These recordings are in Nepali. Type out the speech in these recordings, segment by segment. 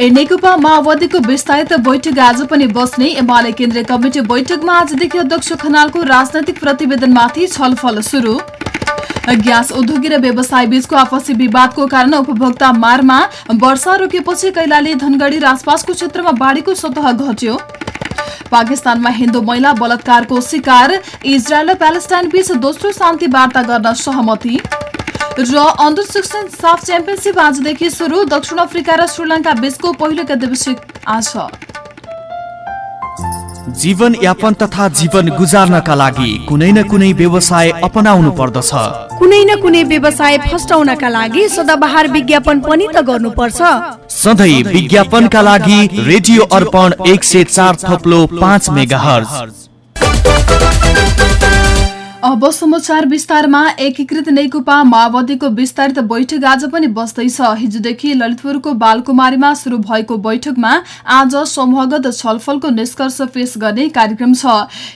नेकपा माओवादीको विस्तारित बैठक आज पनि बस्ने एमाले केन्द्रीय कमिटी बैठकमा आजदेखि अध्यक्ष खनालको राजनैतिक प्रतिवेदनमाथि छलफल सुरु। ग्यास उद्योगी र व्यवसाय बीचको आपसी विवादको कारण उपभोक्ता मारमा वर्षा रोकेपछि कैलाली धनगढ़ी र आसपासको क्षेत्रमा बाढीको सतह घट्यो। पाकिस्तानमा हिन्दू महिला बलात्कारको शिकार इजरायल र प्यालेस्टाइन बीच दोस्रो शान्ति वार्ता गर्न सहमति। र अन्डर सिक्सटिन साफ च्याम्पियनसिप आजदेखि सुरु। दक्षिण अफ्रिका र श्रीलङ्का बीचको पहिलो एकदिवसीय आज जीवन यापन तथा जीवन गुजार्नका लागि कुनै न कुनै व्यवसाय अपनाउनु पर्दछ। कुनै न कुनै व्यवसाय फस्टाउनका लागि सदाबहार विज्ञापन पनि त गर्नुपर्छ। सधैँ विज्ञापनका लागि रेडियो अर्पण एक सय चार थप्लो पाँच मेगा अब समाचार विस्तारमा एकीकृत नेकपा माओवादीको विस्तारित बैठक आज पनि बस्दैछ। हिजोदेखि ललितपुरको बालकुमारीमा शुरू भएको बैठकमा आज समूहगत छलफलको निष्कर्ष पेश गर्ने कार्यक्रम छ।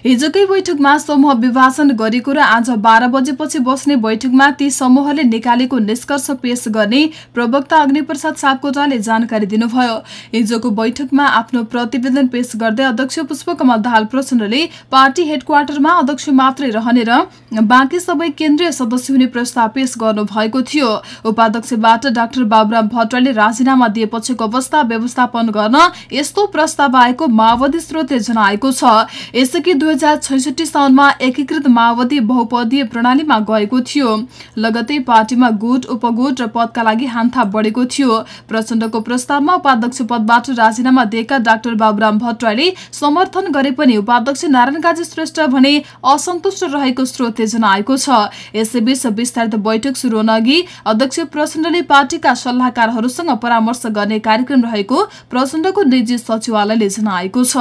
हिजोकै बैठकमा समूह विभाजन गरेको र आज बाह्र बजेपछि बस्ने बैठकमा ती समूहले निकालेको निष्कर्ष पेश गर्ने प्रवक्ता अग्निप्रसाद सापकोटाले जानकारी दिनुभयो। हिजोको बैठकमा आफ्नो प्रतिवेदन पेश गर्दै अध्यक्ष पुष्पकमल दाहाल प्रचण्डले पार्टी हेडक्वार्टरमा अध्यक्ष मात्रै रहने बाँकी सबै केन्द्रीय सदस्य हुने प्रस्ताव पेश गर्नु भएको थियो। उपाध्यक्षबाट डाक्टर बाबुराम भट्टराईले राजीनामा दिएपछिको अवस्था व्यवस्थापन गर्न यस्तो प्रस्ताव आएको माओवादी स्रोतले जनाएको छ। यसअघि दुई हजार साउनमा एकीकृत माओवादी बहुपदीय प्रणालीमा गएको थियो। लगतै पार्टीमा गुट उपगुट र पदका लागि हान्था बढेको थियो। प्रचण्डको प्रस्तावमा उपाध्यक्ष पदबाट राजीनामा दिएका डाक्टर बाबुराम भट्टराईले समर्थन गरे पनि उपाध्यक्ष नारायण काजी श्रेष्ठ भने असन्तुष्ट रहेको स्रोतले जनाएको छ। यसैबीच विस्तारित बैठक शुरू अघि अध्यक्ष प्रचण्डले पार्टीका सल्लाहकारहरूसँग परामर्श गर्ने कार्यक्रम रहेको प्रचण्डको निजी सचिवालयले जनाएको छ।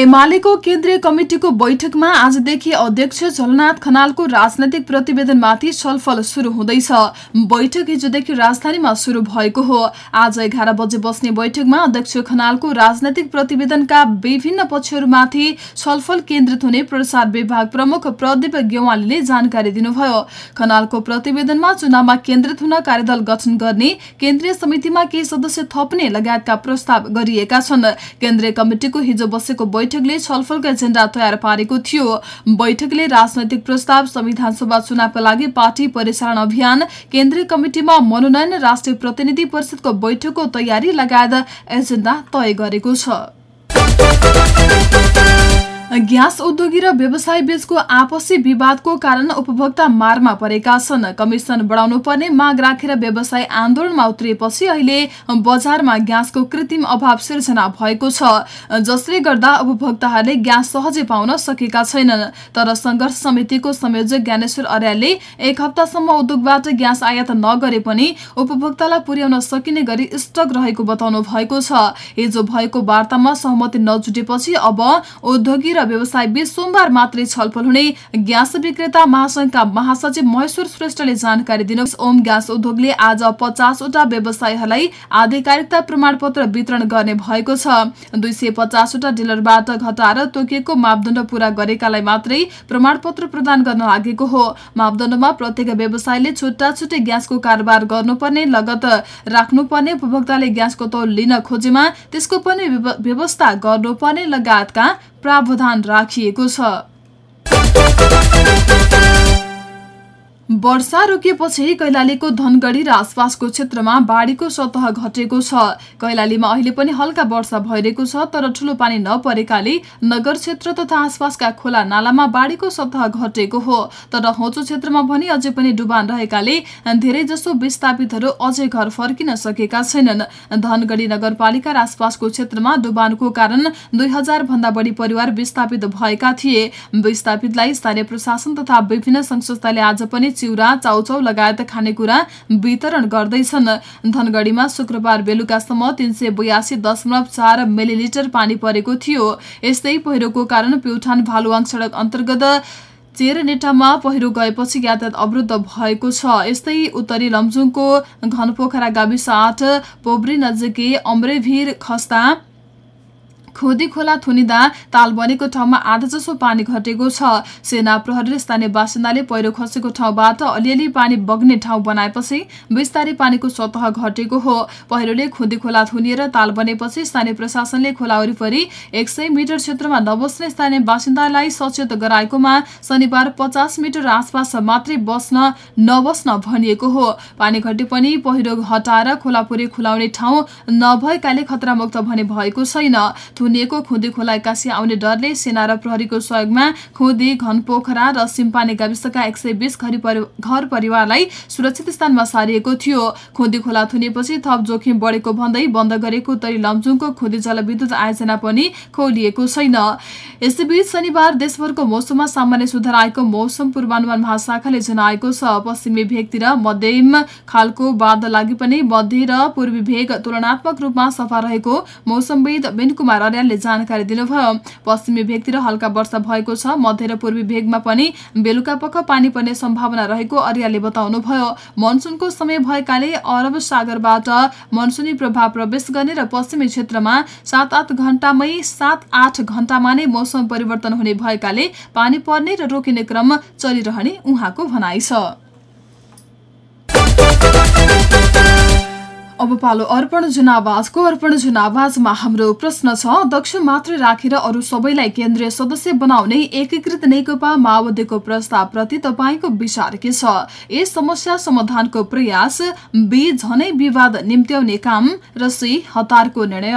एमालेको केन्द्रीय कमिटिको बैठकमा आजदेखि अध्यक्ष झलनाथ खनालको राजनैतिक प्रतिवेदनमाथि छलफल शुरू हुँदैछ। बैठक हिजोदेखि राजधानीमा शुरू भएको हो। आज एघार बजे बस्ने बैठकमा अध्यक्ष खनालको राजनैतिक प्रतिवेदनका विभिन्न पक्षहरूमाथि छलफल केन्द्रित हुने प्रसार विभाग प्रमुख प्रदीप गेवालीले जानकारी दिनुभयो। खनालको प्रतिवेदनमा चुनावमा केन्द्रित हुन कार्यदल गठन गर्ने केन्द्रीय समितिमा केही सदस्य थप्ने लगायतका प्रस्ताव गरिएका छन्। केन्द्रीय कमिटिको हिजो बसेको बैठकले छलफलको एजेण्डा तयार पारेको थियो। बैठकले राजनैतिक प्रस्ताव संविधान सभा चुनावका लागि पार्टी परिचालन अभियान केन्द्रीय कमिटिमा मनोनयन राष्ट्रिय प्रतिनिधि परिषदको बैठकको तयारी लगायत एजेण्डा तय गरेको छ। ग्यास उद्योगी र व्यवसाय बीचको आपसी विवादको कारण उपभोक्ता मारमा परेका छन्। कमिसन बढाउनु पर्ने माग राखेर व्यवसाय आन्दोलनमा उत्रिएपछि अहिले बजारमा ग्यासको कृत्रिम अभाव सिर्जना भएको छ। जसले गर्दा उपभोक्ताहरूले ग्यास सहजै पाउन सकेका छैनन्। तर संघर्ष समितिको संयोजक ज्ञानेश्वर अर्यालले एक हप्तासम्म उद्योगबाट ग्यास आयात नगरे पनि उपभोक्तालाई पुर्याउन सकिने गरी स्टक रहेको बताउनु भएको छ। हिजो भएको वार्तामा सहमति नजुटेपछि अब उद्योगी र व्यवसाय बीच सोमबार मात्रै छलफल हुने ग्यास विक्रेता महासंघका महासचिव महेश्वर श्रेष्ठले जानकारी दिनु ओम ग्यास उद्योगले आज पचासवटा व्यवसायीहरूलाई आधिकारिकता प्रमाणपत्र वितरण गर्ने भएको छ। दुई सय पचासवटा डिलरबाट घटाएर तोकिएको मापदण्ड पूरा गरेकालाई मात्रै प्रमाणपत्र प्रदान गर्न लागेको हो। मापदण्डमा प्रत्येक व्यवसायले छुट्टा छुट्टै ग्यासको कारोबार गर्नुपर्ने लगत राख्नुपर्ने उपभोक्ताले ग्यासको तौल लिन खोजेमा त्यसको पनि व्यवस्था गर्नुपर्ने लगायतका प्रावधान राखिएको छ। वर्षा रोकिएपछि कैलालीको धनगढ़ी र आसपासको क्षेत्रमा बाढीको सतह घटेको छ। कैलालीमा अहिले पनि हल्का वर्षा भइरहेको छ तर ठूलो पानी नपरेकाले नगर क्षेत्र तथा आसपासका खोला नालामा बाढीको सतह घटेको हो। तर होचो क्षेत्रमा भने अझै पनि डुबान रहेकाले धेरै जसो विस्थापितहरू अझै घर फर्किन सकेका छैनन्। धनगढ़ी नगरपालिका र आसपासको क्षेत्रमा डुबानको कारण दुई भन्दा बढी परिवार विस्थापित भएका थिए। विस्थापितलाई स्थानीय प्रशासन तथा विभिन्न संस्थाले आज पनि चिउरा चाउचाउ लगायत खानेकुरा वितरण गर्दैछन्। धनगढीमा शुक्रबार बेलुकासम्म तीन सय बयासी दशमलव चार मिलिलिटर पानी परेको थियो। यस्तै पहिरोको कारण प्युठान भालुवाङ सड़क अन्तर्गत चेरनेटामा पहिरो गएपछि यातायात अवरुद्ध भएको छ। यस्तै उत्तरी लमजुङको घनपोखरा गाविस आठ पोब्री नजिकै अम्रेभिर खस्ता खोदी खोला थुनिँदा ताल बनेको ठाउँमा आधा जसो पानी घटेको छ। सेना प्रहरी स्थानीय बासिन्दाले पहिरो खसेको ठाउँबाट अलिअलि पानी बग्ने ठाउँ बनाएपछि बिस्तारै पानीको सतह घटेको हो। पहिरोले खुदी खोला थुनिएर ताल बनेपछि स्थानीय प्रशासनले खोला वरिपरि एक मिटर क्षेत्रमा नबस्ने स्थानीय बासिन्दालाई सचेत गराएकोमा शनिबार पचास मिटर आसपास मात्रै बस्न नबस्न भनिएको हो। पानी घटे पनि पहिरो हटाएर खोलापुरी खुलाउने ठाउँ नभएकाले खतरामुक्त भने भएको छैन। थुनिएको खुदी खोला एक्कासी आउने डरले सेना र प्रहरीको सहयोगमा खुदी घनपोखरा र सिम्पाने गाविसका एक सय बिस घर परिवारलाई सुरक्षित स्थानमा सारिएको थियो। खुदी खोला थुनिएपछि थप जोखिम बढेको भन्दै बन्द गरेको उत्तरी लमजुङको खुदी जलविद्युत आयोजना पनि खोलिएको छैन। यसैबीच शनिबार देशभरको मौसममा सामान्य सुधार आएको मौसम पूर्वानुमान महाशाखाले जनाएको छ। पश्चिमी भेगतिर मध्यम खालको बादल लागि पनि मध्य र पूर्वी भेग तुलनात्मक रूपमा सफा रहेको मौसमविद बेनकुमार अर्यालले जानकारी दिनुभयो। पश्चिमी भेगतिर हल्का वर्षा भएको छ। मध्य र पूर्वी भेगमा पनि बेलुका पख पानी पर्ने सम्भावना रहेको अर्यालले बताउनुभयो। मनसुनको समय भएकाले अरब सागरबाट मनसुनी प्रभाव प्रवेश गर्ने र पश्चिमी क्षेत्रमा सात आठ घण्टामै सात आठ घण्टामा नै मौसम परिवर्तन हुने भएकाले पानी पर्ने र रोकिने क्रम चलिरहने उहाँको भनाइ छ। अब पालो अर्पण जुनावाजको अर्पण जुनावाजमा हाम्रो प्रश्न छ दक्ष मात्र राखेर अरू सबैलाई केन्द्रीय सदस्य बनाउने एकीकृत नेकपा माओवादीको प्रस्तावप्रति तपाईँको विचार के छ? यस समस्या समाधानको प्रयास बी झनै विवाद निम्त्याउने काम र सी हतारको निर्णय।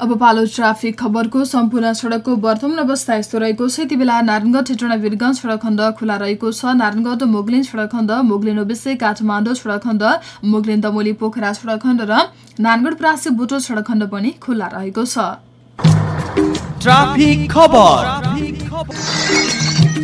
अब पालो ट्राफिक खबरको सम्पूर्ण सड़कको वर्तमान अवस्था यस्तो रहेको छ। यति बेला नारायणगढ ठेटोडा वीरगंज सड़क खण्ड खुला रहेको छ। नारायणगढ मोगलिन सड़क खण्ड मोगलिन ओबिसे काठमाडौँ सड़क खण्ड मोगलिन दमोली पोखरा सड़क खण्ड र नारायणगढ प्रासी बुटो सड़क खण्ड पनि खुल्ला रहेको छ।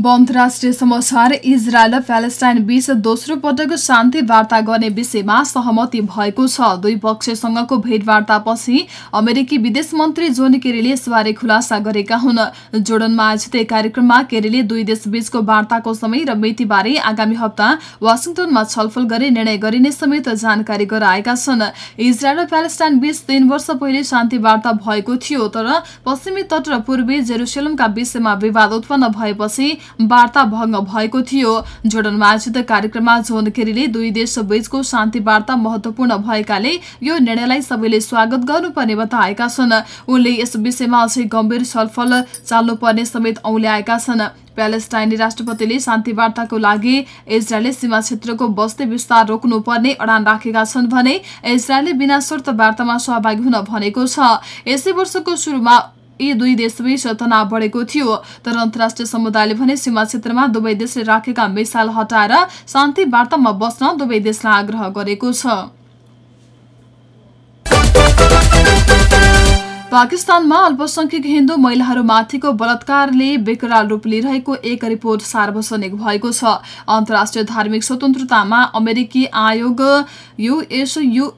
अन्तर्राष्ट्रिय समाचार इजरायल र प्यालेस्टाइन बीच दोस्रो पटक शान्ति वार्ता गर्ने विषयमा सहमति भएको छ। दुई पक्षसँगको भेटवार्तापछि अमेरिकी विदेश मन्त्री जोन केरीले यसबारे खुलासा गरेका हुन्। जोर्डनमा आयोजित कार्यक्रममा केरीले दुई देश बीचको वार्ताको समय र मितिबारे आगामी हप्ता वासिङटनमा छलफल गरी निर्णय गरिने समेत जानकारी गराएका छन्। इजरायल र प्यालेस्टाइन बीच तीन वर्ष पहिले शान्ति वार्ता भएको थियो तर पश्चिमी तट र पूर्वी जेरुसलमका विषयमा विवाद उत्पन्न भएपछि वार्ता भङ्ग भएको थियो। जोर्डनमा आयोजित कार्यक्रममा जोन केरीले दुई देश बीचको शान्ति वार्ता महत्वपूर्ण भएकाले यो निर्णयलाई सबैले स्वागत गर्नुपर्ने बताएका छन्। उनले यस विषयमा अझै गम्भीर छलफल चाल्नुपर्ने समेत औल्याएका छन्। प्यालेस्टाइनी राष्ट्रपतिले शान्ति वार्ताको लागि इजरायलले सीमा क्षेत्रको बस्ती विस्तार रोक्नुपर्ने अडान राखेका छन् भने इजरायलले बिना शर्त वार्तामा सहभागी हुन भनेको छ। यसै वर्षको सुरुमा यी दुई देशबीच तनाव बढेको थियो। तर अन्तर्राष्ट्रिय समुदायले भने सीमा क्षेत्रमा दुवै देशले राखेका मिसाइल हटाएर शान्ति वार्तामा बस्न दुवै देशलाई आग्रह गरेको छ। पाकिस्तानमा अल्पसंख्यक हिन्दू महिलाहरूमाथिको बलात्कारले बेकराल रूप लिइरहेको एक रिपोर्ट सार्वजनिक भएको छ। अन्तर्राष्ट्रिय धार्मिक स्वतन्त्रतामा अमेरिकी आयोग युएसयु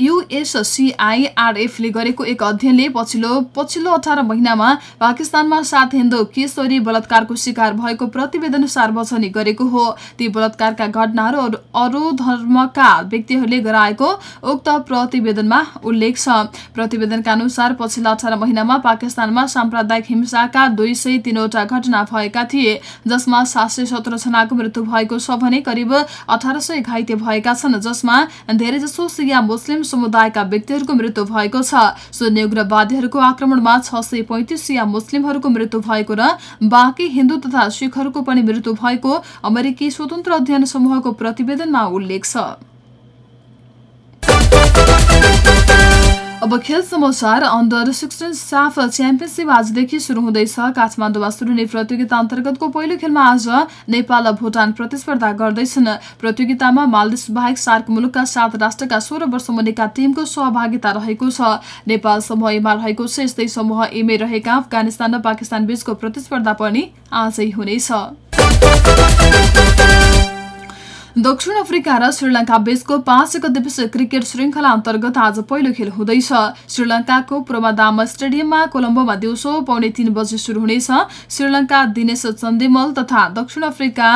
युएससिआइआरएफले गरेको एक अध्ययनले पछिल्लो पछिल्लो अठार महिनामा पाकिस्तानमा सात हिन्दू किशोरी बलात्कारको शिकार भएको प्रतिवेदन सार्वजनिक गरेको हो। ती बलात्कारका घटनाहरू अरू- धर्मका व्यक्तिहरूले गराएको उक्त प्रतिवेदनमा उल्लेख छ। प्रतिवेदनका अनुसार पछिल्ला अठार महिनामा पाकिस्तानमा साम्प्रदायिक हिंसाका दुई सय तीनवटा घटना भएका थिए जसमा सात सय सत्र जनाको मृत्यु भएको छ भने करिब अठार सय घाइते भएका छन् जसमा धेरैजसो सिया मुस्लिम समुदायका व्यक्तिहरूको मृत्यु भएको छ। सुन्नी उग्रवादीहरूको आक्रमणमा छ सय पैंतिस सिया मुस्लिमहरूको मृत्यु भएको र बाँकी हिन्दू तथा सिखहरूको पनि मृत्यु भएको अमेरिकी स्वतन्त्र अध्ययन समूहको प्रतिवेदनमा उल्लेख छ। अब खेल समाचार अन्डर सिक्सटिन साफ च्याम्पियनसिप आजदेखि सुरु हुँदैछ काठमाडौँमा सुरु हुने प्रतियोगिता अन्तर्गतको पहिलो खेलमा आज नेपाल र भुटान प्रतिस्पर्धा गर्दैछन् प्रतियोगितामा मालदिस बाहेक सार्क मुलुकका सात राष्ट्रका सोह्र वर्ष मुनिका टिमको सहभागिता रहेको छ नेपाल समूह एमा रहेको छ यस्तै समूह एमे रहेका अफगानिस्तान र पाकिस्तान बीचको प्रतिस्पर्धा पनि आजै हुनेछ दक्षिण अफ्रिका र श्रीलङ्का बीचको पाँच एक दिवसीय क्रिकेट श्रृङ्खला अन्तर्गत आज पहिलो खेल हुँदैछ। श्रीलङ्काको प्रोमादाम स्टेडियममा कोलम्बोमा दिउँसो पौने तीन बजे शुरू हुनेछ। श्रीलङ्का दिनेश चन्देमल तथा दक्षिण अफ्रिका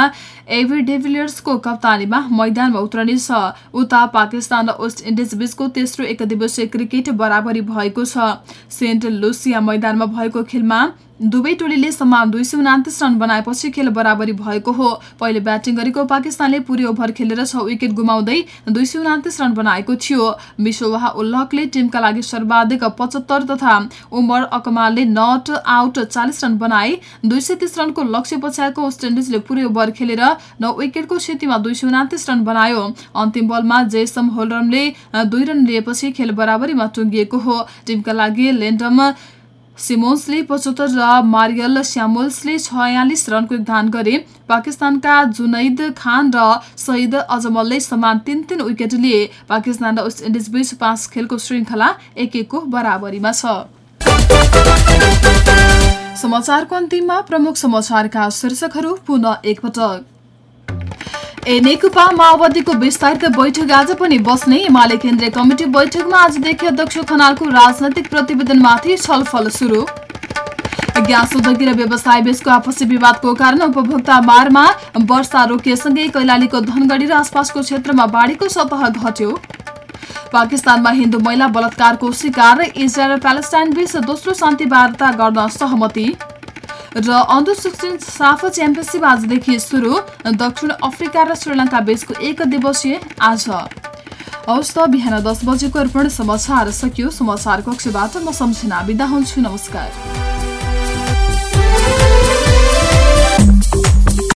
एभी डेभिलियर्सको कप्तानीमा मैदानमा उत्रनेछ। उता पाकिस्तान र वेस्ट इन्डिज बीचको तेस्रो एक क्रिकेट बराबरी भएको छ। सेन्ट लुसिया मैदानमा भएको खेलमा दुवै टोलीले समान दुई सय उनातिस रन बनाएपछि खेल बराबरी भएको हो। पहिले ब्याटिङ गरेको पाकिस्तानले पुरै ओभर खेलेर छ विकेट गुमाउँदै दुई सय उनातिस रन बनाएको थियो। मिसोवाह उल्लकले टिमका लागि सर्वाधिक पचहत्तर तथा उमर अकमालले नट आउट चालिस रन बनाए। दुई सय तीस रनको लक्ष्य पछ्याएको वेस्ट इन्डिजले पुरै ओभर खेलेर नौ विकेटको क्षतिमा दुई सय उनातिस रन बनायो। अन्तिम बलमा जेसम होलरमले दुई रन लिएपछि खेल बराबरीमा टुङ्गिएको हो। टिमका लागि लेन्डम सिमोन्सले पचहत्तर र मारियल स्यामुल्सले छयालिस रनको योगदान गरे। पाकिस्तानका जुनैद खान र सईद अजमलले समान तीन तीन विकेट लिए। पाकिस्तान र वेस्ट इन्डिज बीच पाँच खेलको श्रृङ्खला एक एकको बराबरीमा छ। समाचारको अन्तिममा प्रमुख समाचारका शीर्षकहरू पुनः एकपटक। ए नेकपा माओवादीको विस्तारित बैठक आज पनि बस्ने एमाले केन्द्रीय कमिटी बैठकमा आजदेखि अध्यक्ष खनालको राजनैतिक प्रतिवेदनमाथि छलफल सुरु। ग्यास उद्योगी र व्यवसाय बीचको आपसी विवादको कारण उपभोक्ता मारमा वर्षा रोकिएसँगै कैलालीको धनगढी र आसपासको क्षेत्रमा बाढीको सतह घट्यो। पाकिस्तानमा हिन्दू महिला बलात्कारको शिकार इजरायल र प्यालेस्टाइन बीच दोस्रो शान्ति वार्ता गर्न सहमति। र अन्डर सिक्सटिन साफ च्याम्पियनसिप आजदेखि सुरु दक्षिण अफ्रिका र श्रीलङ्का बीचको एक दिवसीय आज। हवस् त बिहान दस बजेको अर्पण समाचार सकियो। समाचार कक्षबाट म सम्झना बिदा हुन्छु। नमस्कार।